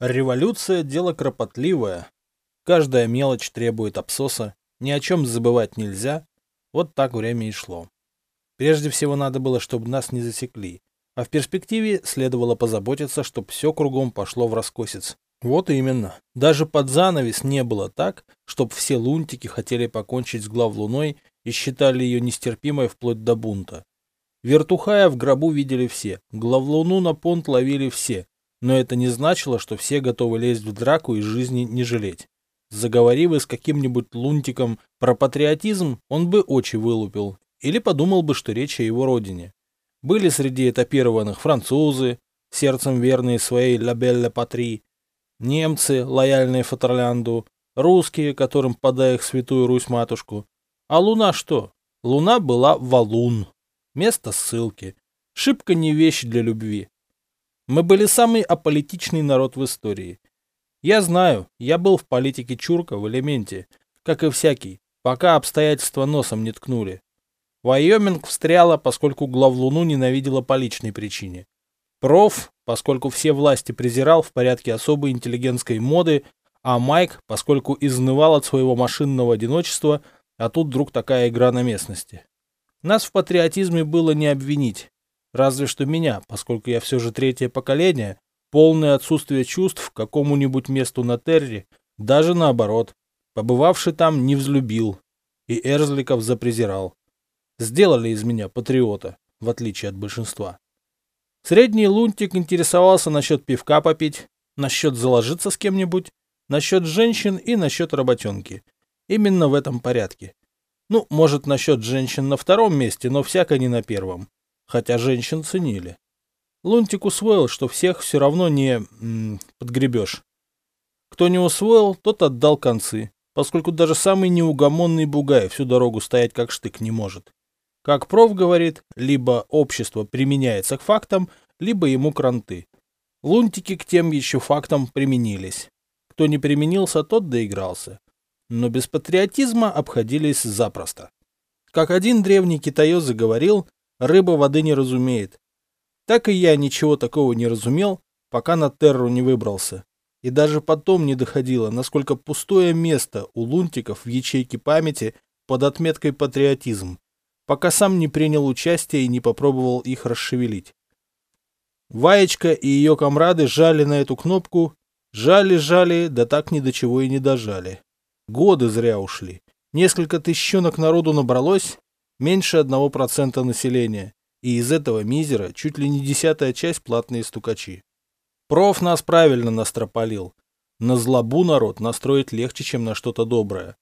Революция – дело кропотливое. Каждая мелочь требует обсоса, ни о чем забывать нельзя. Вот так время и шло. Прежде всего надо было, чтобы нас не засекли, а в перспективе следовало позаботиться, чтобы все кругом пошло в раскосец. Вот именно. Даже под занавес не было так, чтобы все лунтики хотели покончить с главлуной и считали ее нестерпимой вплоть до бунта. Вертухая в гробу видели все, главлуну на понт ловили все, но это не значило, что все готовы лезть в драку и жизни не жалеть. Заговорив с каким-нибудь лунтиком про патриотизм, он бы очи вылупил или подумал бы, что речь о его родине. Были среди этапированных французы, сердцем верные своей «La Belle Patrie», немцы, лояльные Фатерлянду, русские, которым подай их святую Русь-матушку. А луна что? Луна была валун. Место ссылки. Шибко не вещь для любви. Мы были самый аполитичный народ в истории. Я знаю, я был в политике чурка в элементе, как и всякий, пока обстоятельства носом не ткнули. Вайоминг встряла, поскольку главлуну ненавидела по личной причине. Проф, поскольку все власти презирал в порядке особой интеллигентской моды, а Майк, поскольку изнывал от своего машинного одиночества, а тут вдруг такая игра на местности. Нас в патриотизме было не обвинить. Разве что меня, поскольку я все же третье поколение, полное отсутствие чувств к какому-нибудь месту на Терре, даже наоборот. Побывавший там не взлюбил, и Эрзликов запрезирал. Сделали из меня патриота, в отличие от большинства. Средний лунтик интересовался насчет пивка попить, насчет заложиться с кем-нибудь, насчет женщин и насчет работенки. Именно в этом порядке. Ну, может, насчет женщин на втором месте, но всяко не на первом. Хотя женщин ценили. Лунтик усвоил, что всех все равно не м, подгребешь. Кто не усвоил, тот отдал концы, поскольку даже самый неугомонный бугай всю дорогу стоять как штык не может. Как проф говорит, либо общество применяется к фактам, либо ему кранты. Лунтики к тем еще фактам применились. Кто не применился, тот доигрался. Но без патриотизма обходились запросто. Как один древний китаёзы говорил, рыба воды не разумеет. Так и я ничего такого не разумел, пока на терру не выбрался. И даже потом не доходило, насколько пустое место у лунтиков в ячейке памяти под отметкой патриотизм пока сам не принял участие и не попробовал их расшевелить. Ваечка и ее комрады жали на эту кнопку, жали-жали, да так ни до чего и не дожали. Годы зря ушли. Несколько тысячонок народу набралось, меньше одного процента населения, и из этого мизера чуть ли не десятая часть платные стукачи. Проф нас правильно настропалил. На злобу народ настроить легче, чем на что-то доброе.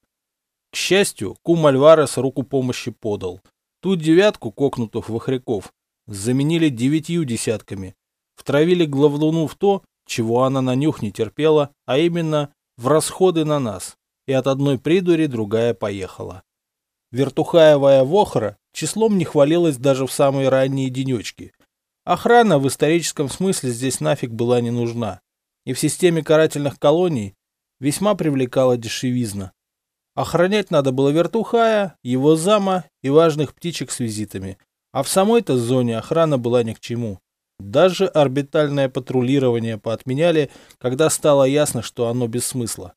К счастью, кум Альварес руку помощи подал, Ту девятку кокнутых вахряков заменили девятью десятками, втравили главлуну в то, чего она на нюх не терпела, а именно в расходы на нас, и от одной придури другая поехала. Вертухаевая вохра числом не хвалилась даже в самые ранние денечки. Охрана в историческом смысле здесь нафиг была не нужна, и в системе карательных колоний весьма привлекала дешевизна. Охранять надо было вертухая, его зама и важных птичек с визитами. А в самой-то зоне охрана была ни к чему. Даже орбитальное патрулирование поотменяли, когда стало ясно, что оно без смысла.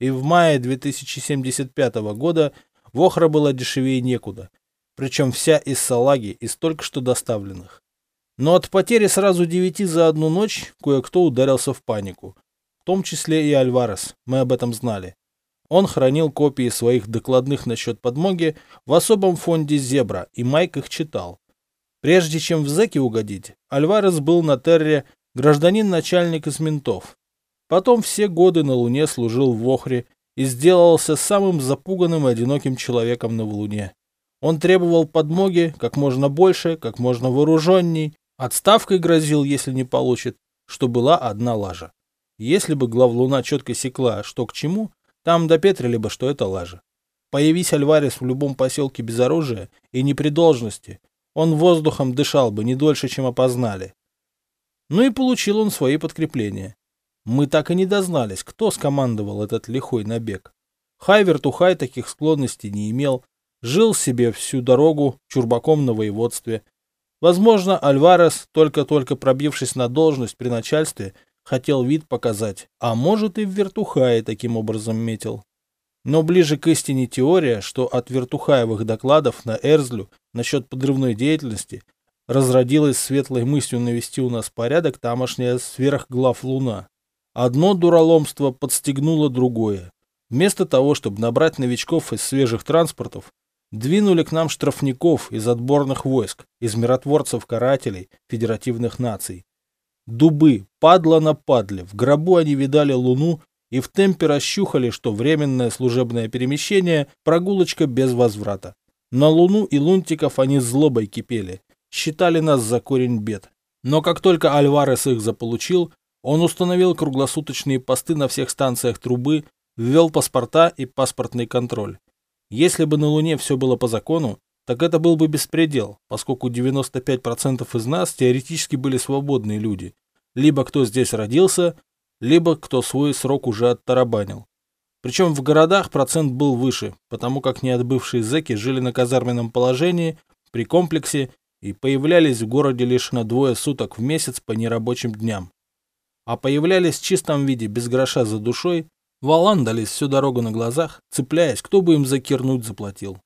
И в мае 2075 года Вохра была дешевее некуда. Причем вся из салаги, из только что доставленных. Но от потери сразу девяти за одну ночь кое-кто ударился в панику. В том числе и Альварес, мы об этом знали. Он хранил копии своих докладных насчет подмоги в особом фонде «Зебра», и Майк их читал. Прежде чем в зэки угодить, Альварес был на Терре гражданин-начальник из ментов. Потом все годы на Луне служил в Охре и сделался самым запуганным и одиноким человеком на Луне. Он требовал подмоги как можно больше, как можно вооруженней, отставкой грозил, если не получит, что была одна лажа. Если бы главлуна четко секла, что к чему, там допетрили бы, что это лажа. Появись Альварес в любом поселке без оружия и не при должности, он воздухом дышал бы не дольше, чем опознали. Ну и получил он свои подкрепления. Мы так и не дознались, кто скомандовал этот лихой набег. Хайвер Тухай таких склонностей не имел, жил себе всю дорогу чурбаком на воеводстве. Возможно, Альварес, только-только пробившись на должность при начальстве, хотел вид показать, а может и в вертухае таким образом метил. Но ближе к истине теория, что от вертухаевых докладов на Эрзлю насчет подрывной деятельности разродилась светлой мыслью навести у нас порядок тамошняя сверхглав луна. Одно дураломство подстегнуло другое. Вместо того, чтобы набрать новичков из свежих транспортов, двинули к нам штрафников из отборных войск, из миротворцев-карателей федеративных наций. Дубы, падла на падле, в гробу они видали луну и в темпе расщухали, что временное служебное перемещение – прогулочка без возврата. На луну и лунтиков они злобой кипели, считали нас за корень бед. Но как только Альварес их заполучил, он установил круглосуточные посты на всех станциях трубы, ввел паспорта и паспортный контроль. Если бы на Луне все было по закону, так это был бы беспредел, поскольку 95% из нас теоретически были свободные люди. Либо кто здесь родился, либо кто свой срок уже оттарабанил. Причем в городах процент был выше, потому как неотбывшие зэки жили на казарменном положении, при комплексе и появлялись в городе лишь на двое суток в месяц по нерабочим дням. А появлялись в чистом виде, без гроша за душой, валандались всю дорогу на глазах, цепляясь, кто бы им за кирнуть заплатил.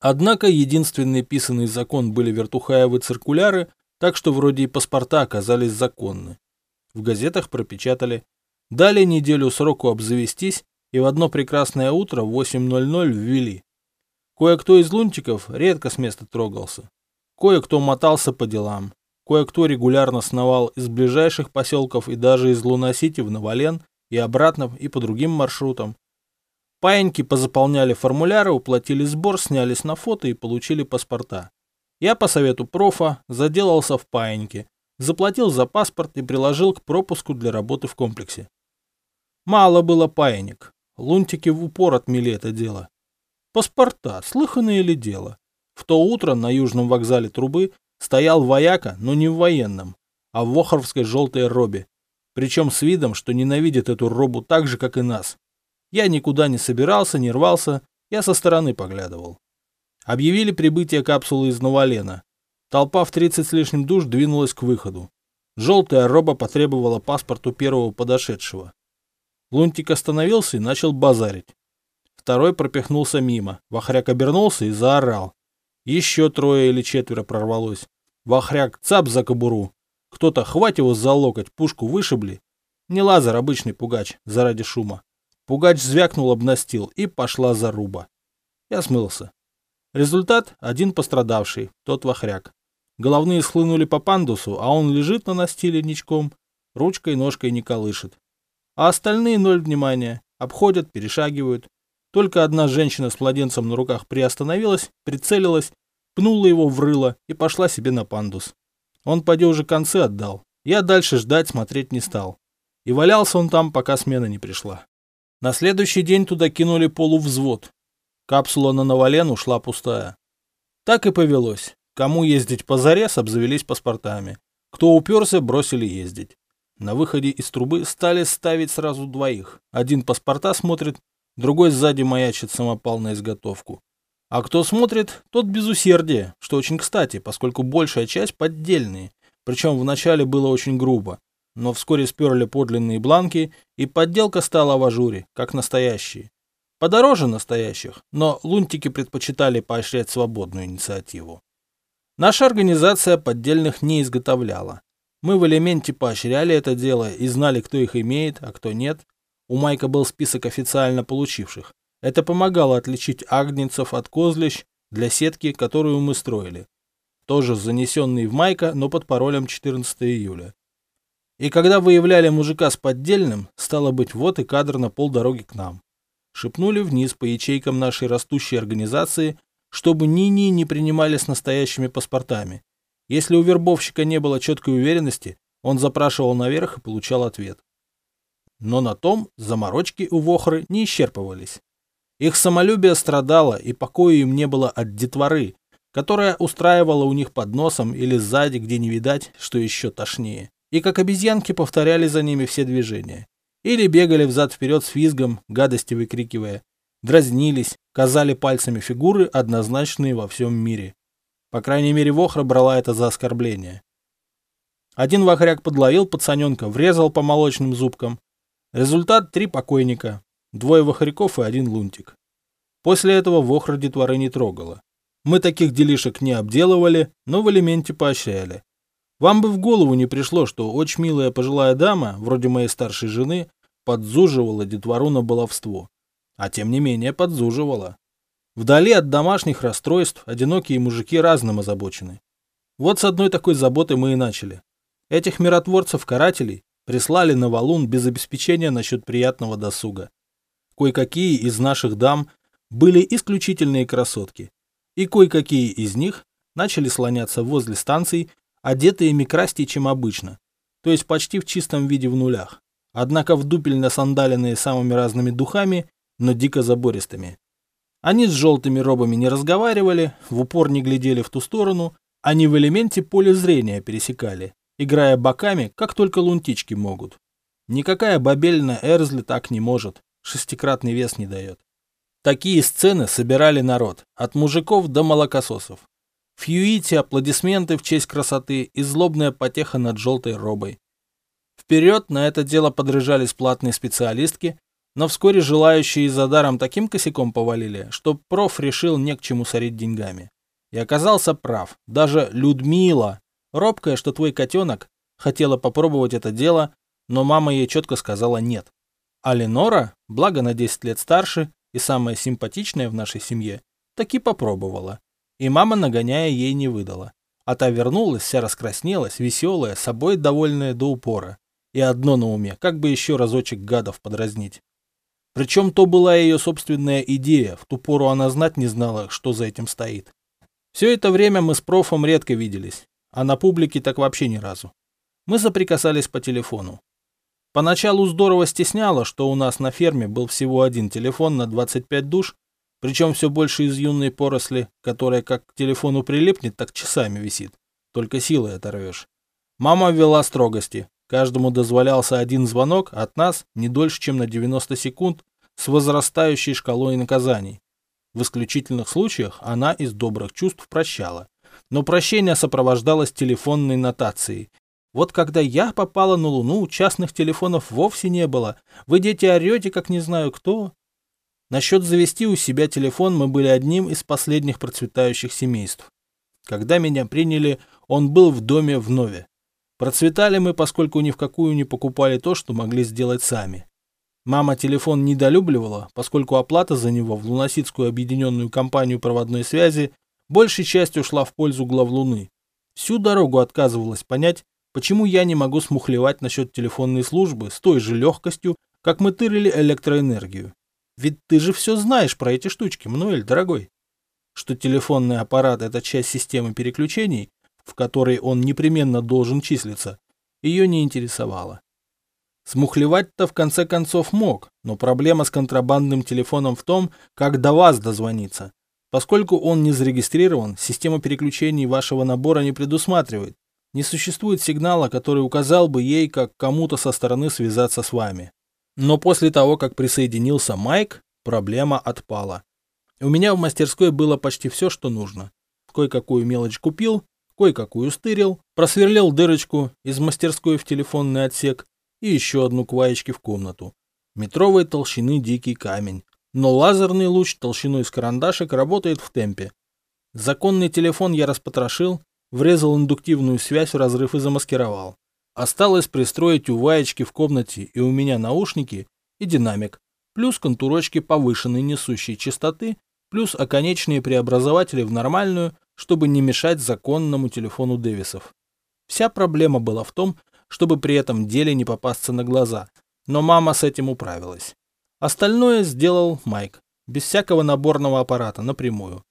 Однако единственный писанный закон были вертухаевы циркуляры, так что вроде и паспорта оказались законны. В газетах пропечатали. Дали неделю сроку обзавестись, и в одно прекрасное утро в 8.00 ввели. Кое-кто из лунтиков редко с места трогался. Кое-кто мотался по делам. Кое-кто регулярно сновал из ближайших поселков и даже из Лунасити в Новолен и обратно и по другим маршрутам. Паиньки позаполняли формуляры, уплатили сбор, снялись на фото и получили паспорта. Я по совету профа заделался в паиньке, заплатил за паспорт и приложил к пропуску для работы в комплексе. Мало было паинек. Лунтики в упор отмели это дело. Паспорта, слыханное ли дело? В то утро на южном вокзале трубы стоял вояка, но не в военном, а в вохровской желтой робе. Причем с видом, что ненавидит эту робу так же, как и нас. Я никуда не собирался, не рвался, я со стороны поглядывал. Объявили прибытие капсулы из Новолена. Толпа в 30 с лишним душ двинулась к выходу. Желтая роба потребовала паспорт у первого подошедшего. Лунтик остановился и начал базарить. Второй пропихнулся мимо. Вахряк обернулся и заорал. Еще трое или четверо прорвалось. Вахряк цап за кобуру. Кто-то хватит его за локоть, пушку вышибли. Не лазер, обычный пугач, заради шума. Пугач звякнул об настил, и пошла заруба. Я смылся. Результат – один пострадавший, тот вахряк. Головные схлынули по пандусу, а он лежит на настиле ничком, ручкой ножкой не колышет. А остальные ноль внимания, обходят, перешагивают. Только одна женщина с младенцем на руках приостановилась, прицелилась, пнула его в рыло и пошла себе на пандус. Он поди уже концы отдал. Я дальше ждать смотреть не стал. И валялся он там, пока смена не пришла. На следующий день туда кинули полувзвод. Капсула на Новолен ушла пустая. Так и повелось. Кому ездить позарез, обзавелись паспортами. Кто уперся, бросили ездить. На выходе из трубы стали ставить сразу двоих. Один паспорта смотрит, другой сзади маячит самопал на изготовку. А кто смотрит, тот без усердия, что очень кстати, поскольку большая часть поддельные. Причем вначале было очень грубо но вскоре сперли подлинные бланки, и подделка стала в ажуре, как настоящие. Подороже настоящих, но лунтики предпочитали поощрять свободную инициативу. Наша организация поддельных не изготовляла. Мы в элементе поощряли это дело и знали, кто их имеет, а кто нет. У Майка был список официально получивших. Это помогало отличить агнецев от козлищ для сетки, которую мы строили. Тоже занесенный в Майка, но под паролем 14 июля. И когда выявляли мужика с поддельным, стало быть, вот и кадр на полдороги к нам. Шепнули вниз по ячейкам нашей растущей организации, чтобы ни-ни не принимали с настоящими паспортами. Если у вербовщика не было четкой уверенности, он запрашивал наверх и получал ответ. Но на том заморочки у Вохры не исчерпывались. Их самолюбие страдало, и покоя им не было от детворы, которая устраивала у них под носом или сзади, где не видать, что еще тошнее и как обезьянки повторяли за ними все движения. Или бегали взад-вперед с визгом, гадости выкрикивая, дразнились, казали пальцами фигуры, однозначные во всем мире. По крайней мере, Вохра брала это за оскорбление. Один вахряк подловил пацаненка, врезал по молочным зубкам. Результат – три покойника. Двое вахряков и один лунтик. После этого вохра детворы не трогала. Мы таких делишек не обделывали, но в элементе поощряли. Вам бы в голову не пришло, что очень милая пожилая дама, вроде моей старшей жены, подзуживала детвору на баловство. А тем не менее подзуживала. Вдали от домашних расстройств одинокие мужики разным озабочены. Вот с одной такой заботы мы и начали. Этих миротворцев-карателей прислали на валун без обеспечения насчет приятного досуга. Кое-какие из наших дам были исключительные красотки, и кое-какие из них начали слоняться возле станций, одетые микрастей, чем обычно, то есть почти в чистом виде в нулях, однако в дупель насандаленные самыми разными духами, но дико забористыми. Они с желтыми робами не разговаривали, в упор не глядели в ту сторону, они в элементе поля зрения пересекали, играя боками, как только лунтички могут. Никакая бабельная Эрзли так не может, шестикратный вес не дает. Такие сцены собирали народ, от мужиков до молокососов. В Юите аплодисменты в честь красоты и злобная потеха над желтой робой. Вперед на это дело подряжались платные специалистки, но вскоре желающие за даром таким косяком повалили, что проф решил не к чему сорить деньгами. И оказался прав. Даже Людмила, Робкая, что твой котенок, хотела попробовать это дело, но мама ей четко сказала нет. А Ленора, благо на 10 лет старше и самая симпатичная в нашей семье, таки попробовала. И мама, нагоняя, ей не выдала. А та вернулась, вся раскраснелась, веселая, собой довольная до упора. И одно на уме, как бы еще разочек гадов подразнить. Причем то была ее собственная идея, в ту пору она знать не знала, что за этим стоит. Все это время мы с профом редко виделись, а на публике так вообще ни разу. Мы соприкасались по телефону. Поначалу здорово стесняло, что у нас на ферме был всего один телефон на 25 душ, причем все больше из юной поросли, которая как к телефону прилипнет, так часами висит. Только силой оторвешь. Мама ввела строгости. Каждому дозволялся один звонок от нас не дольше, чем на 90 секунд с возрастающей шкалой наказаний. В исключительных случаях она из добрых чувств прощала но прощение сопровождалось телефонной нотацией. Вот когда я попала на Луну, частных телефонов вовсе не было. Вы, дети, орете, как не знаю кто. Насчет завести у себя телефон мы были одним из последних процветающих семейств. Когда меня приняли, он был в доме в Нове. Процветали мы, поскольку ни в какую не покупали то, что могли сделать сами. Мама телефон недолюбливала, поскольку оплата за него в Лунасидскую объединенную компанию проводной связи большей частью шла в пользу главлуны. Всю дорогу отказывалась понять, почему я не могу смухлевать насчет телефонной службы с той же легкостью, как мы тырили электроэнергию. Ведь ты же все знаешь про эти штучки, Мануэль, дорогой. Что телефонный аппарат – это часть системы переключений, в которой он непременно должен числиться, ее не интересовало. Смухлевать-то в конце концов мог, но проблема с контрабандным телефоном в том, как до вас дозвониться. Поскольку он не зарегистрирован, система переключений вашего набора не предусматривает. Не существует сигнала, который указал бы ей, как кому-то со стороны связаться с вами. Но после того, как присоединился Майк, проблема отпала. У меня в мастерской было почти все, что нужно. Кое-какую мелочь купил, кое-какую стырил, просверлил дырочку из мастерской в телефонный отсек и еще одну к в комнату. Метровой толщины дикий камень, но лазерный луч толщиной с карандашик работает в темпе. Законный телефон я распотрошил, врезал индуктивную связь в разрыв и замаскировал. Осталось пристроить у Ваечки в комнате и у меня наушники и динамик, плюс контурочки повышенной несущей частоты, плюс оконечные преобразователи в нормальную, чтобы не мешать законному телефону Дэвисов. Вся проблема была в том, чтобы при этом деле не попасться на глаза, но мама с этим управилась. Остальное сделал Майк, без всякого наборного аппарата, напрямую.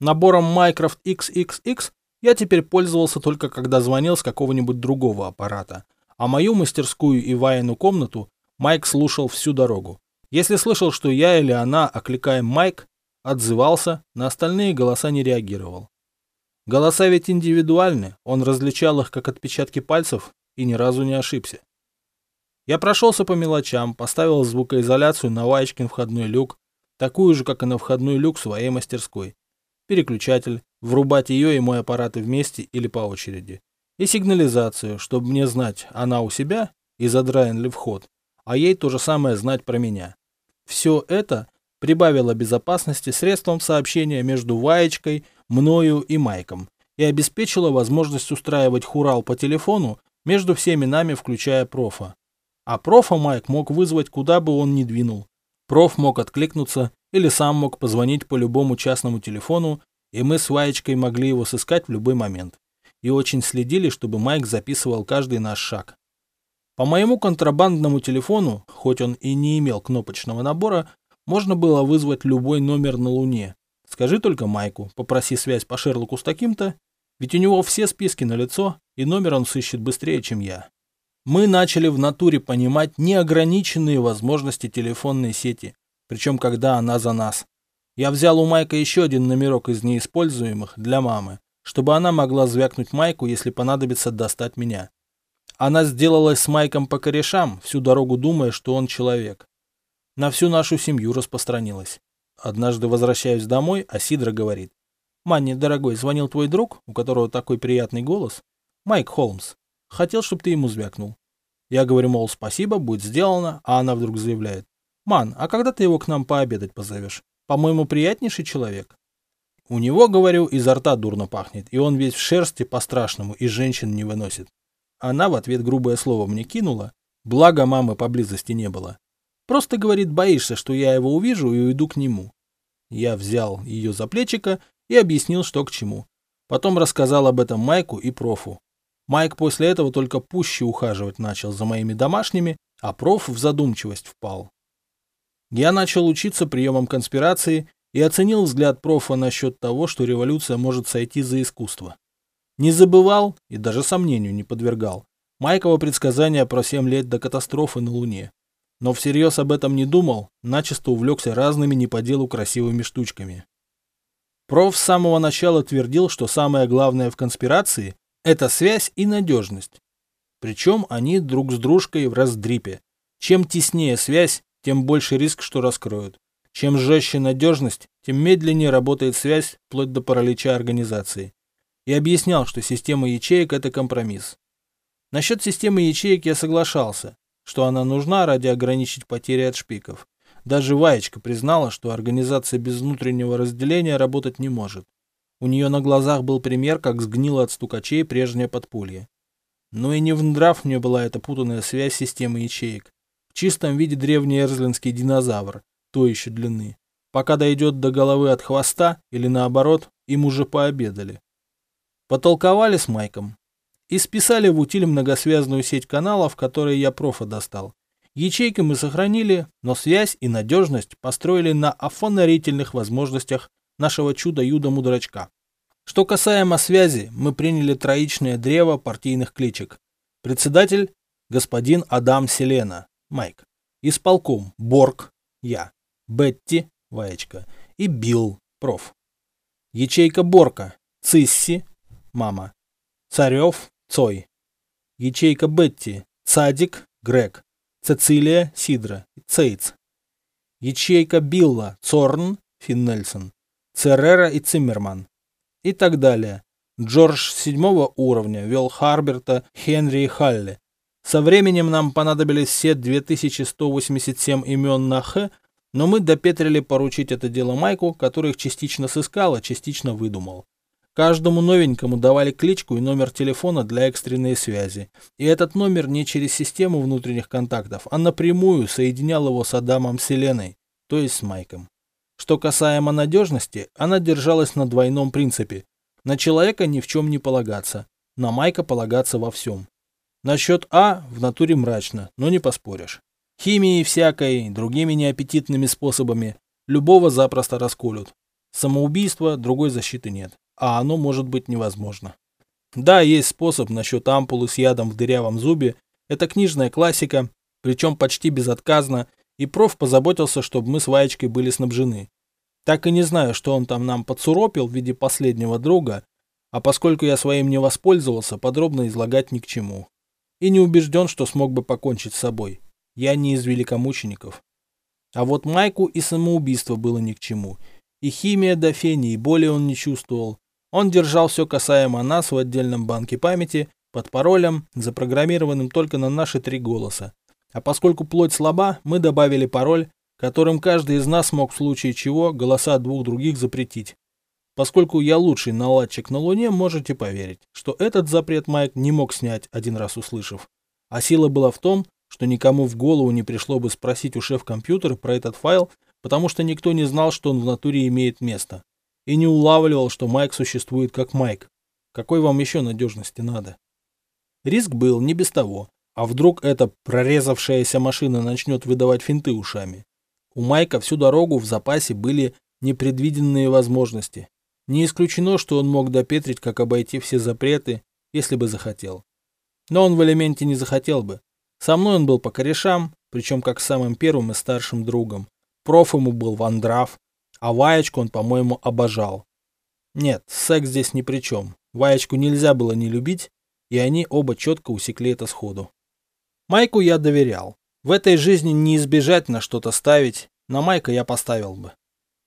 Набором Mycroft XXX я теперь пользовался только когда звонил с какого-нибудь другого аппарата, а мою мастерскую и Вайну комнату Майк слушал всю дорогу. Если слышал, что я или она окликаем Майк, отзывался, на остальные голоса не реагировал. Голоса ведь индивидуальны, он различал их как отпечатки пальцев и ни разу не ошибся. Я прошелся по мелочам, поставил звукоизоляцию на Ваечкин входной люк, такую же, как и на входной люк своей мастерской. Переключатель, врубать ее и мой аппараты вместе или по очереди. и сигнализацию, чтобы мне знать, она у себя и задраен ли вход, а ей то же самое знать про меня. Все это прибавило безопасности средством сообщения между Ваечкой, мною и Майком и обеспечило возможность устраивать хурал по телефону между всеми нами, включая профа. А профа Майк мог вызвать куда бы он ни двинул. Проф мог откликнуться или сам мог позвонить по любому частному телефону, и мы с Ваечкой могли его сыскать в любой момент. И очень следили, чтобы Майк записывал каждый наш шаг. По моему контрабандному телефону, хоть он и не имел кнопочного набора, можно было вызвать любой номер на Луне. Скажи только Майку, попроси связь по Шерлоку с таким-то, ведь у него все списки на лицо, и номер он сыщет быстрее, чем я. Мы начали в натуре понимать неограниченные возможности телефонной сети, причем когда она за нас. Я взял у Майка еще один номерок из неиспользуемых для мамы, чтобы она могла звякнуть Майку, если понадобится достать меня. Она сделалась с Майком по корешам, всю дорогу думая, что он человек. На всю нашу семью распространилась. Однажды возвращаюсь домой, а Сидра говорит. «Манни, дорогой, звонил твой друг, у которого такой приятный голос. Майк Холмс. Хотел, чтобы ты ему звякнул». Я говорю, мол, спасибо, будет сделано, а она вдруг заявляет. «Ман, а когда ты его к нам пообедать позовешь? По-моему, приятнейший человек». У него, говорю, изо рта дурно пахнет, и он весь в шерсти по-страшному, и женщин не выносит. Она в ответ грубое слово мне кинула, благо мамы поблизости не было. Просто, говорит, боишься, что я его увижу и уйду к нему. Я взял ее за плечико и объяснил, что к чему. Потом рассказал об этом Майку и профу. Майк после этого только пуще ухаживать начал за моими домашними, а проф в задумчивость впал. Я начал учиться приемам конспирации и оценил взгляд профа насчет того, что революция может сойти за искусство. Не забывал и даже сомнению не подвергал Майкова предсказания про 7 лет до катастрофы на Луне. Но всерьез об этом не думал, начисто увлекся разными не по делу красивыми штучками. Проф с самого начала твердил, что самое главное в конспирации – это связь и надежность. Причем они друг с дружкой в раздрипе. Чем теснее связь, тем больше риск, что раскроют. Чем жестче надежность, тем медленнее работает связь, вплоть до паралича организации. И объяснял, что система ячеек – это компромисс. Насчет системы ячеек я соглашался, что она нужна ради ограничить потери от шпиков. Даже Ваечка признала, что организация без внутреннего разделения работать не может. У нее на глазах был пример, как сгнило от стукачей прежнее подполье. Но и не в нрав мне была эта путанная связь системы ячеек. В чистом виде древний эрзлинский динозавр, то еще длины. Пока дойдет до головы от хвоста, или наоборот, им уже пообедали. Потолковали с Майком. И списали в утиль многосвязную сеть каналов, которые я профа достал. Ячейки мы сохранили, но связь и надежность построили на афонарительных возможностях нашего чудо-юда-мудрачка. Что касаемо связи, мы приняли троичное древо партийных кличек. Председатель – господин Адам Селена, Майк. Исполком – Борг, я. Бетти, Ваечка. И Билл, проф. Ячейка Борка – Цисси, мама. Царев, Цой. Ячейка Бетти – Цадик, Грег. Цицилия, Сидра, Цейц. Ячейка Билла, Цорн, Финн Нельсон. Церера и Циммерман. И так далее. Джордж седьмого уровня вел Харберта, Хенри и Халли. Со временем нам понадобились все 2187 имен на Х, но мы допетрили поручить это дело Майку, который их частично сыскал, а частично выдумал. Каждому новенькому давали кличку и номер телефона для экстренной связи. И этот номер не через систему внутренних контактов, а напрямую соединял его с Адамом Селеной, то есть с Майком. Что касаемо надежности, она держалась на двойном принципе. На человека ни в чем не полагаться, на Майка полагаться во всем. Насчет А в натуре мрачно, но не поспоришь. Химией всякой, другими неаппетитными способами, любого запросто расколют. Самоубийство, другой защиты нет а оно может быть невозможно. Да, есть способ насчет ампулы с ядом в дырявом зубе, это книжная классика, причем почти безотказно, и проф позаботился, чтобы мы с Ваечкой были снабжены. Так и не знаю, что он там нам подсуропил в виде последнего друга, а поскольку я своим не воспользовался, подробно излагать ни к чему. И не убежден, что смог бы покончить с собой. Я не из великомучеников. А вот Майку и самоубийство было ни к чему. И химия до фени, и боли он не чувствовал. Он держал все касаемо нас в отдельном банке памяти, под паролем, запрограммированным только на наши три голоса. А поскольку плоть слаба, мы добавили пароль, которым каждый из нас мог в случае чего голоса двух других запретить. Поскольку я лучший наладчик на Луне, можете поверить, что этот запрет Майк не мог снять, один раз услышав. А сила была в том, что никому в голову не пришло бы спросить у шеф-компьютера про этот файл, потому что никто не знал, что он в натуре имеет место. И не улавливал, что Майк существует как Майк. Какой вам еще надежности надо? Риск был не без того. А вдруг эта прорезавшаяся машина начнет выдавать финты ушами? У Майка всю дорогу в запасе были непредвиденные возможности. Не исключено, что он мог допетрить, как обойти все запреты, если бы захотел. Но он в элементе не захотел бы. Со мной он был по корешам, причем как самым первым и старшим другом. Проф ему был Вандрав, а Ваечку он, по-моему, обожал. Нет, секс здесь ни при чем. Ваечку нельзя было не любить, и они оба четко усекли это сходу. Майку я доверял. В этой жизни не избежать на что-то ставить, на Майка я поставил бы.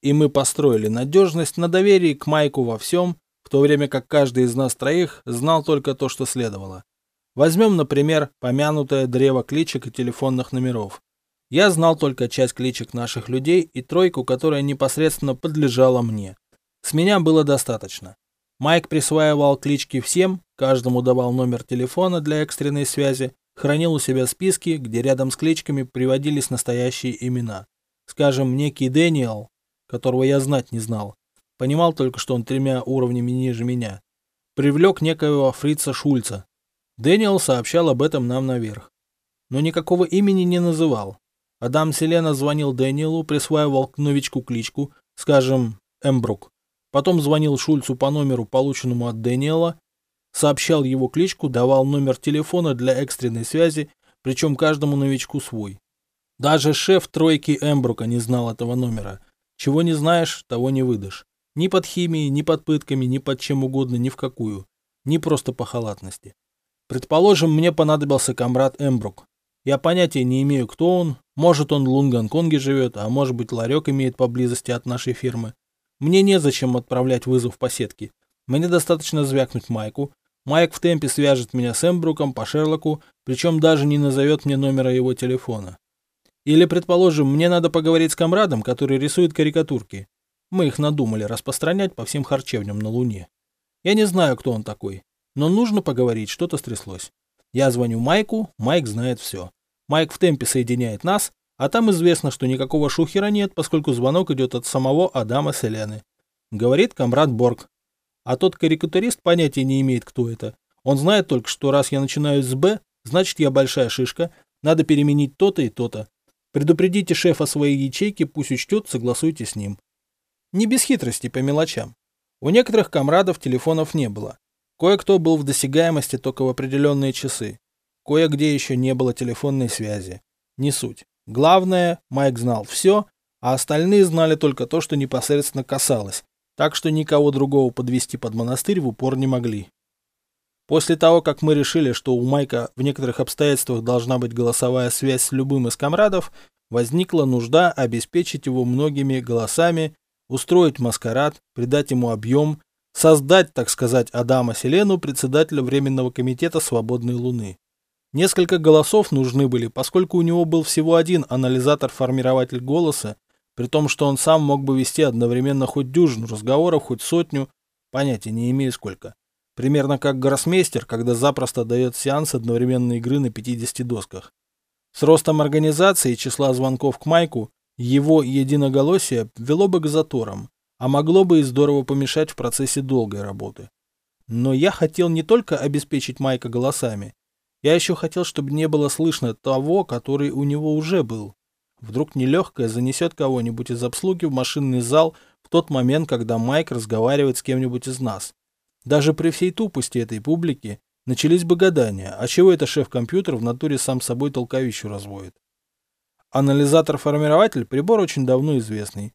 И мы построили надежность на доверии к Майку во всем, в то время как каждый из нас троих знал только то, что следовало. Возьмем, например, помянутое древо кличек и телефонных номеров. Я знал только часть кличек наших людей и тройку, которая непосредственно подлежала мне. С меня было достаточно. Майк присваивал клички всем, каждому давал номер телефона для экстренной связи, хранил у себя списки, где рядом с кличками приводились настоящие имена. Скажем, некий Дэниел которого я знать не знал. Понимал только, что он тремя уровнями ниже меня. Привлек некоего фрица Шульца. Дэниел сообщал об этом нам наверх. Но никакого имени не называл. Адам Селена звонил Дэниелу, присваивал к новичку кличку, скажем, Эмбрук. Потом звонил Шульцу по номеру, полученному от Дэниела, сообщал его кличку, давал номер телефона для экстренной связи, причем каждому новичку свой. Даже шеф тройки Эмбрука не знал этого номера, чего не знаешь, того не выдашь. Ни под химией, ни под пытками, ни под чем угодно, ни в какую. Ни просто по халатности. Предположим, мне понадобился комрад Эмбрук. Я понятия не имею, кто он. Может, он в Лунгонконге живет, а может быть, ларек имеет поблизости от нашей фирмы. Мне незачем отправлять вызов по сетке. Мне достаточно звякнуть Майку. Майк в темпе свяжет меня с Эмбруком по Шерлоку, причем даже не назовет мне номера его телефона. Или, предположим, мне надо поговорить с комрадом, который рисует карикатурки. Мы их надумали распространять по всем харчевням на Луне. Я не знаю, кто он такой, но нужно поговорить, что-то стряслось. Я звоню Майку, Майк знает все. Майк в темпе соединяет нас, а там известно, что никакого шухера нет, поскольку звонок идет от самого Адама Селены. Говорит комрад Борг. А тот карикатурист понятия не имеет, кто это. Он знает только, что раз я начинаю с «Б», значит я большая шишка, надо переменить то-то и то-то. Предупредите шефа своей ячейки, пусть учтет, согласуйте с ним. Не без хитрости по мелочам. У некоторых комрадов телефонов не было. Кое-кто был в досягаемости только в определенные часы. Кое-где еще не было телефонной связи. Не суть. Главное, Майк знал все, а остальные знали только то, что непосредственно касалось, так что никого другого подвести под монастырь в упор не могли. После того, как мы решили, что у Майка в некоторых обстоятельствах должна быть голосовая связь с любым из комрадов, возникла нужда обеспечить его многими голосами, устроить маскарад, придать ему объем, создать, так сказать, Адама Селену, председателя Временного комитета Свободной Луны. Несколько голосов нужны были, поскольку у него был всего один анализатор-формирователь голоса, при том, что он сам мог бы вести одновременно хоть дюжину разговоров, хоть сотню, понятия не имею сколько. Примерно как гроссмейстер, когда запросто дает сеанс одновременной игры на 50 досках. С ростом организации и числа звонков к Майку его единоголосие вело бы к заторам, а могло бы и здорово помешать в процессе долгой работы. Но я хотел не только обеспечить Майка голосами, я еще хотел, чтобы не было слышно того, который у него уже был. Вдруг нелегкое занесет кого-нибудь из обслуги в машинный зал в тот момент, когда Майк разговаривает с кем-нибудь из нас. Даже при всей тупости этой публики начались бы гадания, а чего это шеф-компьютер в натуре сам собой толковищу разводит. Анализатор-формирователь – прибор очень давно известный.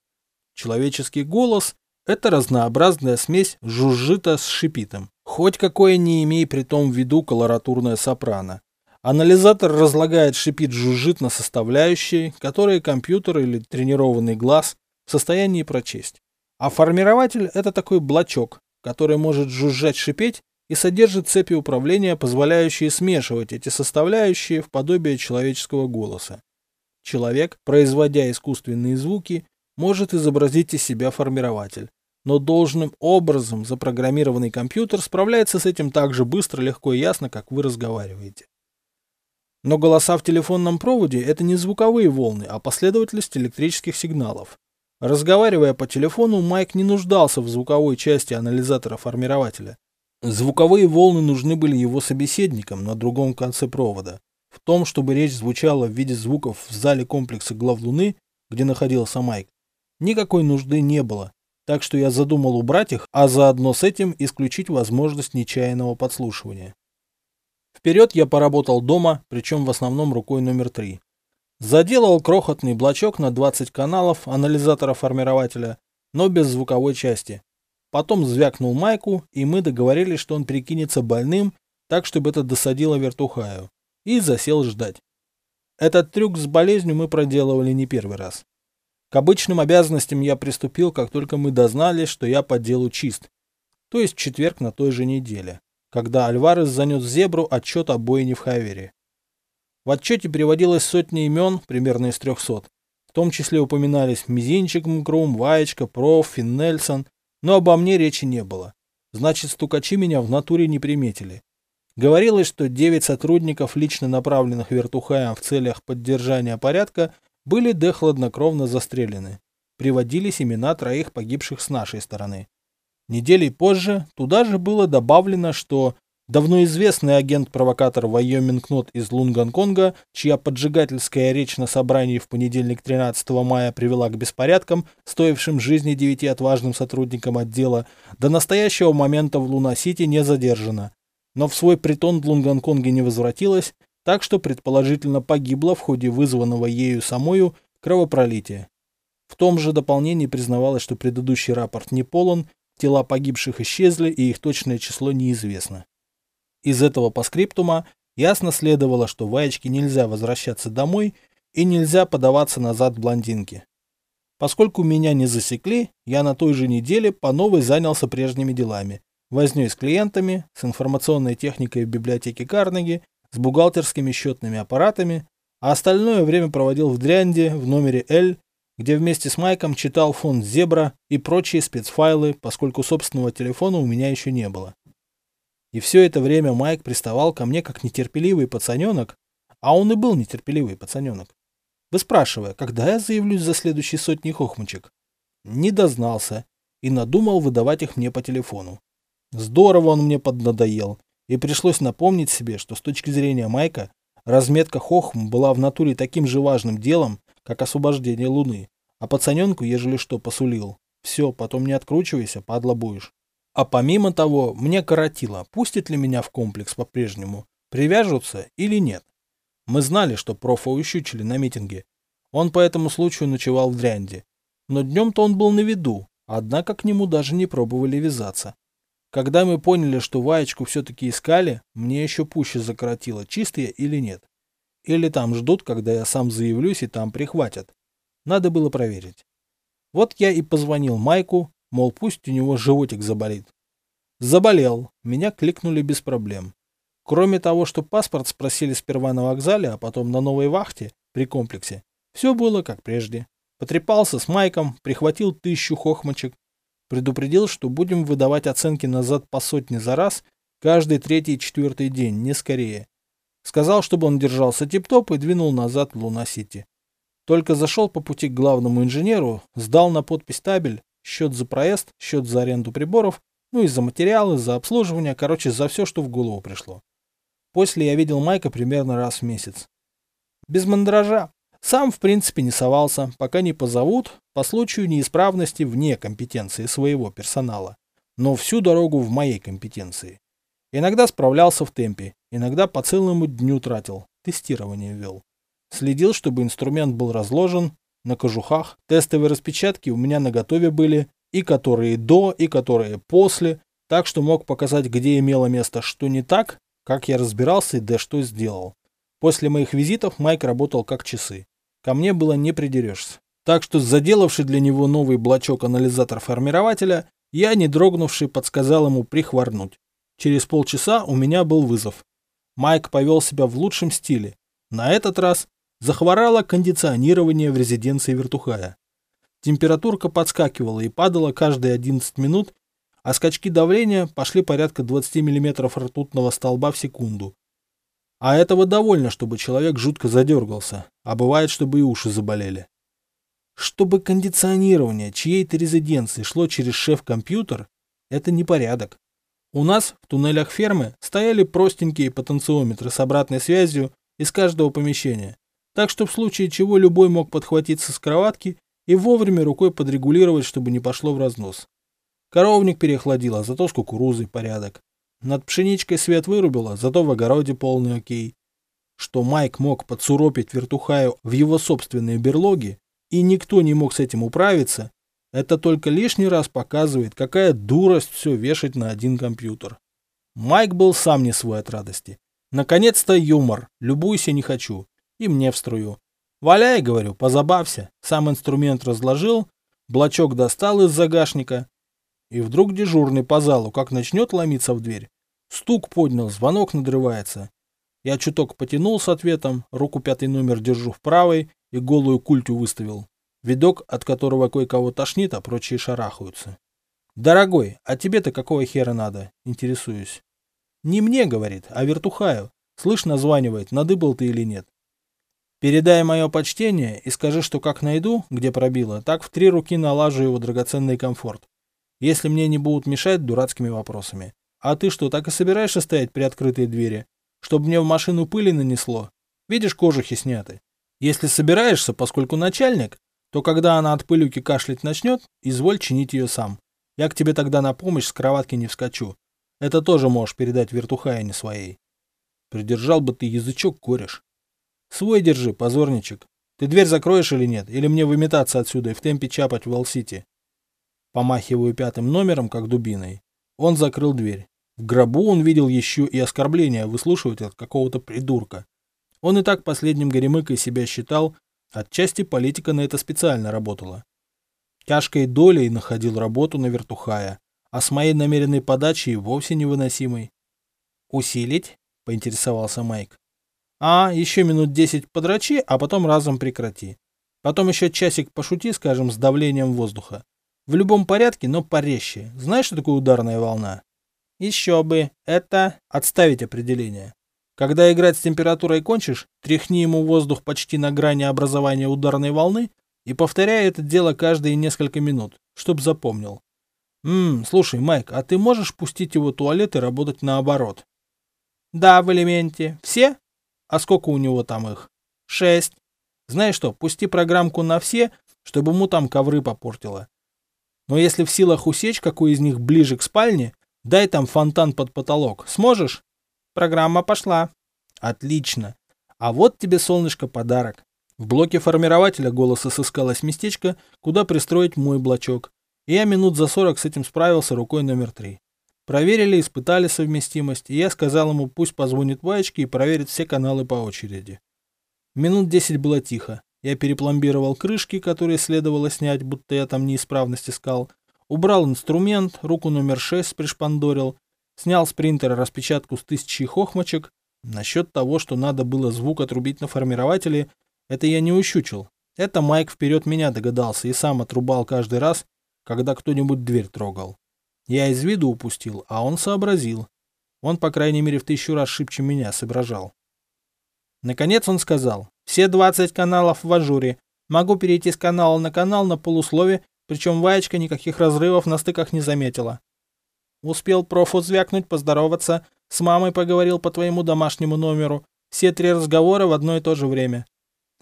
Человеческий голос – это разнообразная смесь жужжита с шипитом. Хоть какое не имей при том в виду колоратурная сопрано. Анализатор разлагает шипит жужжит на составляющие, которые компьютер или тренированный глаз в состоянии прочесть. А формирователь – это такой блочок, который может жужжать, шипеть и содержит цепи управления, позволяющие смешивать эти составляющие в подобие человеческого голоса. Человек, производя искусственные звуки, может изобразить из себя формирователь, но должным образом запрограммированный компьютер справляется с этим так же быстро, легко и ясно, как вы разговариваете. Но голоса в телефонном проводе – это не звуковые волны, а последовательность электрических сигналов. Разговаривая по телефону, Майк не нуждался в звуковой части анализатора-формирователя. Звуковые волны нужны были его собеседникам на другом конце провода. В том, чтобы речь звучала в виде звуков в зале комплекса глав Луны, где находился Майк, никакой нужды не было, так что я задумал убрать их, а заодно с этим исключить возможность нечаянного подслушивания. Вперед я поработал дома, причем в основном рукой номер три. Заделал крохотный блочок на 20 каналов анализатора-формирователя, но без звуковой части. Потом звякнул майку, и мы договорились, что он перекинется больным, так, чтобы это досадило вертухаю. И засел ждать. Этот трюк с болезнью мы проделывали не первый раз. К обычным обязанностям я приступил, как только мы дознались, что я по делу чист. То есть четверг на той же неделе, когда Альварес занес Зебру отчет о бойне в Хавере. В отчете приводилось сотни имен, примерно из трехсот. В том числе упоминались Мизинчик, Мкрум, Ваечка, Проф, Финнельсон, но обо мне речи не было. Значит, стукачи меня в натуре не приметили. Говорилось, что девять сотрудников, лично направленных вертухаем в целях поддержания порядка, были де хладнокровно застрелены. Приводились имена троих погибших с нашей стороны. Неделей позже туда же было добавлено, что давно известный агент-провокатор Вайоминг Нот из Лунгонконга, чья поджигательская речь на собрании в понедельник 13 мая привела к беспорядкам, стоившим жизни девяти отважным сотрудникам отдела, до настоящего момента в Луна-Сити не задержана, но в свой притон в Лунгонконге не возвратилась так что предположительно погибла в ходе вызванного ею самою кровопролития. В том же дополнении признавалось, что предыдущий рапорт не полон, тела погибших исчезли и их точное число неизвестно. Из этого поскриптума ясно следовало, что Ваечке нельзя возвращаться домой и нельзя подаваться назад блондинке. Поскольку меня не засекли, я на той же неделе по новой занялся прежними делами. Вознёй с клиентами, с информационной техникой в библиотеке Карнеги с бухгалтерскими счетными аппаратами, а остальное время проводил в Дрянде в номере L, где вместе с Майком читал фонд Зебра и прочие спецфайлы, поскольку собственного телефона у меня еще не было. И все это время Майк приставал ко мне как нетерпеливый пацаненок, а он и был нетерпеливый пацаненок. Выспрашивая, когда я заявлюсь за следующие сотни хохмочек. Не дознался и надумал выдавать их мне по телефону. Здорово он мне поднадоел, и пришлось напомнить себе, что с точки зрения Майка, разметка Хохм была в натуре таким же важным делом, как освобождение Луны, а пацаненку, ежели что, посулил. Все, потом не откручивайся, падла будешь. А помимо того, мне коротило, пустит ли меня в комплекс по-прежнему, привяжутся или нет. Мы знали, что профа ущучили на митинге. Он по этому случаю ночевал в Дрянде. Но днем-то он был на виду, однако к нему даже не пробовали вязаться. Когда мы поняли, что Ваечку все-таки искали, мне еще пуще закоротило, чистые или нет. Или там ждут, когда я сам заявлюсь и там прихватят. Надо было проверить. Вот я и позвонил Майку, мол, пусть у него животик заболит. Заболел, меня кликнули без проблем. Кроме того, что паспорт спросили сперва на вокзале, а потом на новой вахте при комплексе, все было как прежде. Потрепался с Майком, прихватил тысячу хохмочек, Предупредил, что будем выдавать оценки назад по сотне за раз, каждый третий четвертый день, не скорее. Сказал, чтобы он держался тип-топ и двинул назад в Луна-Сити. Только зашел по пути к главному инженеру, сдал на подпись табель, счет за проезд, счет за аренду приборов, ну и за материалы, за обслуживание, короче, за все, что в голову пришло. После я видел Майка примерно раз в месяц. Без мандража. Сам, в принципе, не совался, пока не позовут, по случаю неисправности вне компетенции своего персонала, но всю дорогу в моей компетенции. Иногда справлялся в темпе, иногда по целому дню тратил, тестирование вел. Следил, чтобы инструмент был разложен на кожухах, тестовые распечатки у меня наготове были, и которые до, и которые после, так что мог показать, где имело место что не так, как я разбирался и да что сделал. После моих визитов Майк работал как часы. Ко мне было не придерешься. Так что, заделавший для него новый блочок анализатор формирователя, я, не дрогнувший, подсказал ему прихворнуть. Через полчаса у меня был вызов. Майк повел себя в лучшем стиле. На этот раз захворало кондиционирование в резиденции Вертухая. Температурка подскакивала и падала каждые 11 минут, а скачки давления пошли порядка 20 мм ртутного столба в секунду. А этого довольно, чтобы человек жутко задергался, а бывает, чтобы и уши заболели. Чтобы кондиционирование чьей-то резиденции шло через шеф-компьютер, это непорядок. У нас в туннелях фермы стояли простенькие потенциометры с обратной связью из каждого помещения, так что в случае чего любой мог подхватиться с кроватки и вовремя рукой подрегулировать, чтобы не пошло в разнос. Коровник переохладило, зато с кукурузой порядок. Над пшеничкой свет вырубило, зато в огороде полный окей. Что Майк мог подсуропить вертухаю в его собственные берлоги, и никто не мог с этим управиться, это только лишний раз показывает, какая дурость все вешать на один компьютер. Майк был сам не свой от радости. Наконец-то юмор. Любуйся не хочу. И мне в струю. Валяй, говорю, позабавься. Сам инструмент разложил, блочок достал из загашника. И вдруг дежурный по залу, как начнет ломиться в дверь. Стук поднял, звонок надрывается. Я чуток потянул с ответом, руку пятый номер держу в правой и голую культю выставил. Видок, от которого кое-кого тошнит, а прочие шарахаются. «Дорогой, а тебе-то какого хера надо?» – интересуюсь. «Не мне, — говорит, — а вертухаю. Слышь, названивает, надыбал ты или нет. Передай мое почтение и скажи, что как найду, где пробило, так в три руки налажу его драгоценный комфорт. Если мне не будут мешать дурацкими вопросами. А ты что, так и собираешься стоять при открытой двери? Чтобы мне в машину пыли нанесло? Видишь, кожухи сняты. Если собираешься, поскольку начальник, то когда она от пылюки кашлять начнет, изволь чинить ее сам. Я к тебе тогда на помощь с кроватки не вскочу. Это тоже можешь передать вертухаяне своей. Придержал бы ты язычок, кореш. Свой держи, позорничек. Ты дверь закроешь или нет? Или мне выметаться отсюда и в темпе чапать в Волсити? Помахиваю пятым номером, как дубиной. Он закрыл дверь. В гробу он видел еще и оскорбления выслушивать от какого-то придурка. Он и так последним горемыкой себя считал, Отчасти политика на это специально работала. Тяжкой долей находил работу на вертухая, а с моей намеренной подачей вовсе невыносимой. «Усилить?» — поинтересовался Майк. «А, еще минут десять подрачи, а потом разом прекрати. Потом еще часик пошути, скажем, с давлением воздуха. В любом порядке, но порезче. Знаешь, что такое ударная волна?» «Еще бы. Это...» «Отставить определение. Когда играть с температурой кончишь, тряхни ему воздух почти на грани образования ударной волны и повторяй это дело каждые несколько минут, чтоб запомнил. Ммм, слушай, Майк, а ты можешь пустить его туалет и работать наоборот? Да, в элементе. Все? А сколько у него там их? Шесть. Знаешь что, пусти программку на все, чтобы ему там ковры попортило. Но если в силах усечь, какой из них ближе к спальне, дай там фонтан под потолок. Сможешь? Программа пошла. Отлично. А вот тебе, солнышко, подарок. В блоке формирователя голоса сыскалось местечко, куда пристроить мой блочок. И я минут за сорок с этим справился рукой номер три. Проверили, испытали совместимость, и я сказал ему, пусть позвонит Ваечке и проверит все каналы по очереди. Минут десять было тихо. Я перепломбировал крышки, которые следовало снять, будто я там неисправность искал. Убрал инструмент, руку номер шесть пришпандорил, Снял с принтера распечатку с тысячи хохмочек. Насчет того, что надо было звук отрубить на формирователе, это я не ущучил. Это Майк вперед меня догадался и сам отрубал каждый раз, когда кто-нибудь дверь трогал. Я из виду упустил, а он сообразил. Он, по крайней мере, в тысячу раз шибче меня соображал. Наконец он сказал, все 20 каналов в ажуре. Могу перейти с канала на канал на полуслове, причем Ваечка никаких разрывов на стыках не заметила. Успел профу звякнуть, поздороваться. С мамой поговорил по твоему домашнему номеру. Все три разговора в одно и то же время.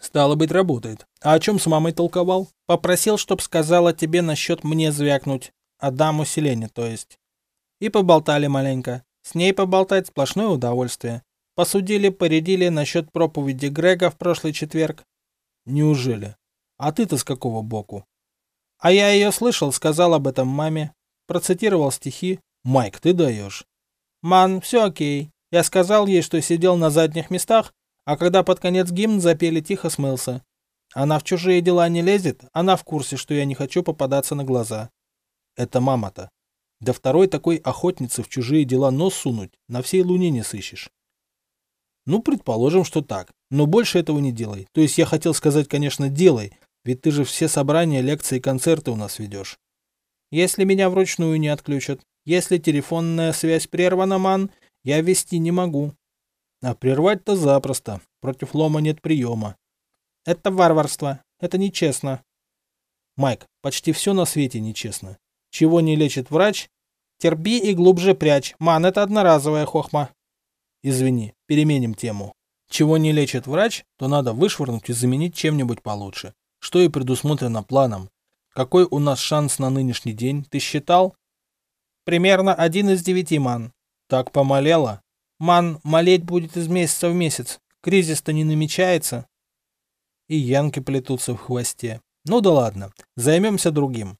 Стало быть, работает. А о чем с мамой толковал? Попросил, чтоб сказала тебе насчет мне звякнуть. Адаму Селене, то есть. И поболтали маленько. С ней поболтать сплошное удовольствие. Посудили, поредили насчет проповеди Грега в прошлый четверг. Неужели? А ты-то с какого боку? А я ее слышал, сказал об этом маме. Процитировал стихи, Майк, ты даешь. Ман, все окей. Я сказал ей, что сидел на задних местах, а когда под конец гимн запели, тихо смылся. Она в чужие дела не лезет, она в курсе, что я не хочу попадаться на глаза. Это мама-то. Да второй такой охотницы в чужие дела нос сунуть на всей луне не сыщешь. Ну, предположим, что так. Но больше этого не делай. То есть я хотел сказать, конечно, делай, ведь ты же все собрания, лекции и концерты у нас ведешь. Если меня вручную не отключат, если телефонная связь прервана, ман, я вести не могу. А прервать-то запросто. Против лома нет приема. Это варварство. Это нечестно. Майк, почти все на свете нечестно. Чего не лечит врач? Терпи и глубже прячь. Ман, это одноразовая хохма. Извини, переменим тему. Чего не лечит врач, то надо вышвырнуть и заменить чем-нибудь получше. Что и предусмотрено планом. Какой у нас шанс на нынешний день, ты считал? Примерно один из девяти, ман. Так помолела? Ман, молеть будет из месяца в месяц. Кризис-то не намечается. И янки плетутся в хвосте. Ну да ладно, займемся другим.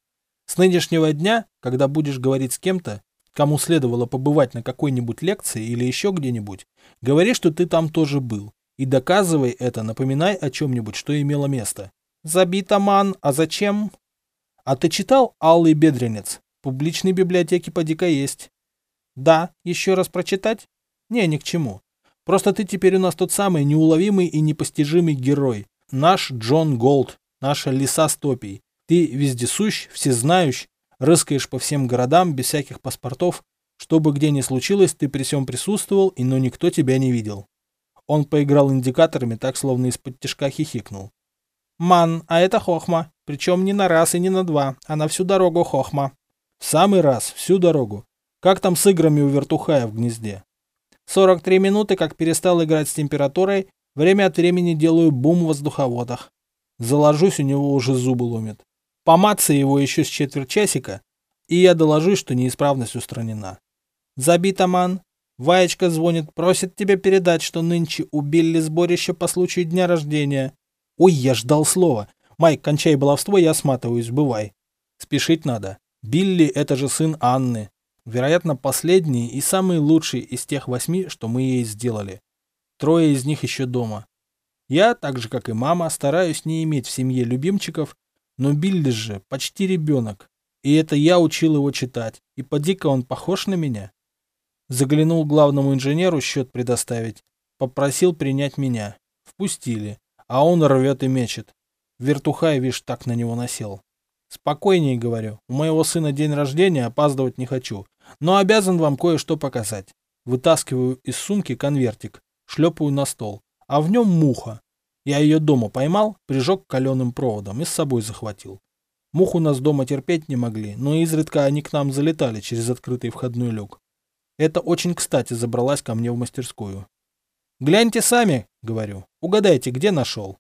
С нынешнего дня, когда будешь говорить с кем-то, кому следовало побывать на какой-нибудь лекции или еще где-нибудь, говори, что ты там тоже был. И доказывай это, напоминай о чем-нибудь, что имело место. Забит Аман, а зачем? А ты читал «Алый бедренец»? Публичной библиотеке поди-ка есть. Да, еще раз прочитать? Не, ни к чему. Просто ты теперь у нас тот самый неуловимый и непостижимый герой. Наш Джон Голд, наша лиса стопий. Ты вездесущ, всезнающий, рыскаешь по всем городам без всяких паспортов. Что бы где ни случилось, ты при всем присутствовал, и но никто тебя не видел. Он поиграл индикаторами, так словно из-под тяжка хихикнул. «Ман, а это хохма. Причем не на раз и не на два, а на всю дорогу хохма». «В самый раз, всю дорогу. Как там с играми у вертухая в гнезде?» «43 минуты, как перестал играть с температурой. Время от времени делаю бум в воздуховодах. Заложусь, у него уже зубы ломит. Поматься его еще с четверть часика, и я доложусь, что неисправность устранена. Забит Аман. Ваечка звонит, просит тебя передать, что нынче убили сборище по случаю дня рождения. Ой, я ждал слова. Майк, кончай баловство, я сматываюсь, бывай. Спешить надо. Билли — это же сын Анны. Вероятно, последний и самый лучший из тех восьми, что мы ей сделали. Трое из них еще дома. Я, так же как и мама, стараюсь не иметь в семье любимчиков но Билли же почти ребенок. И это я учил его читать. И поди-ка он похож на меня. Заглянул главному инженеру счет предоставить. Попросил принять меня. Впустили. А он рвет и мечет. Вертухай, вишь, так на него насел. Спокойнее, говорю. У моего сына день рождения, опаздывать не хочу. Но обязан вам кое-что показать. Вытаскиваю из сумки конвертик. Шлепаю на стол. А в нем муха. Я ее дома поймал, прижег каленым проводом и с собой захватил. Мух у нас дома терпеть не могли, но изредка они к нам залетали через открытый входной люк. Это очень кстати забралась ко мне в мастерскую. «Гляньте сами», — говорю, — «угадайте, где нашел».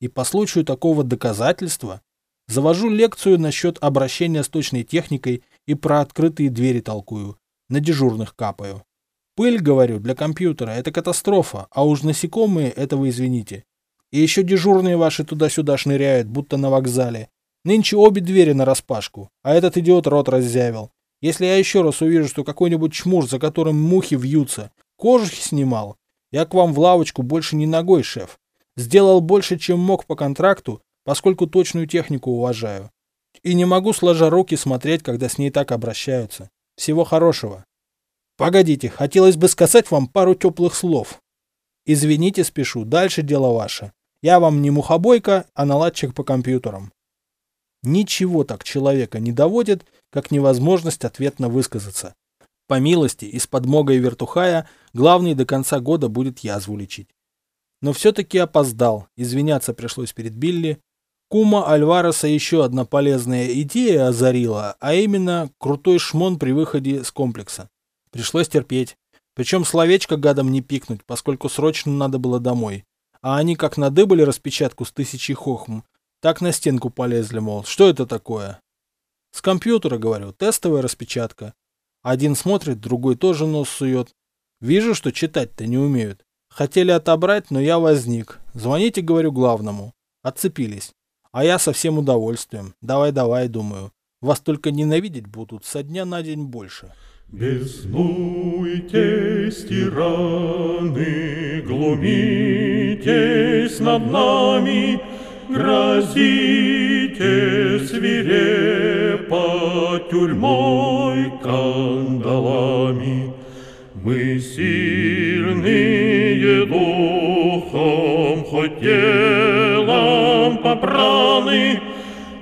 И по случаю такого доказательства завожу лекцию насчет обращения с точной техникой и про открытые двери толкую, на дежурных капаю. Пыль, говорю, для компьютера — это катастрофа, а уж насекомые, этого извините, и еще дежурные ваши туда-сюда шныряют, будто на вокзале. Нынче обе двери нараспашку, а этот идиот рот раззявил. Если я еще раз увижу, что какой-нибудь чмур, за которым мухи вьются, кожухи снимал, я к вам в лавочку больше не ногой, шеф. Сделал больше, чем мог по контракту, поскольку точную технику уважаю. И не могу, сложа руки, смотреть, когда с ней так обращаются. Всего хорошего. Погодите, хотелось бы сказать вам пару теплых слов. Извините, спешу, дальше дело ваше. Я вам не мухобойка, а наладчик по компьютерам. Ничего так человека не доводит, как невозможность ответно высказаться. По милости и с подмогой вертухая главный до конца года будет язву лечить. Но все-таки опоздал, извиняться пришлось перед Билли. Кума Альвареса еще одна полезная идея озарила, а именно крутой шмон при выходе с комплекса. Пришлось терпеть. Причем словечко гадом не пикнуть, поскольку срочно надо было домой. А они как надыбали распечатку с тысячей хохм, так на стенку полезли, мол, что это такое? С компьютера, говорю, тестовая распечатка. Один смотрит, другой тоже нос сует. Вижу, что читать-то не умеют. Хотели отобрать, но я возник. Звоните, говорю, главному. Отцепились. А я со всем удовольствием. Давай-давай, думаю. Вас только ненавидеть будут со дня на день больше. Беснуйтесь, тираны, глумитесь над нами, Грозите свирепо тюрьмой кандалами. Мы сильные духом, хоть телом попраны.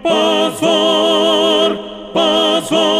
Позор, позор,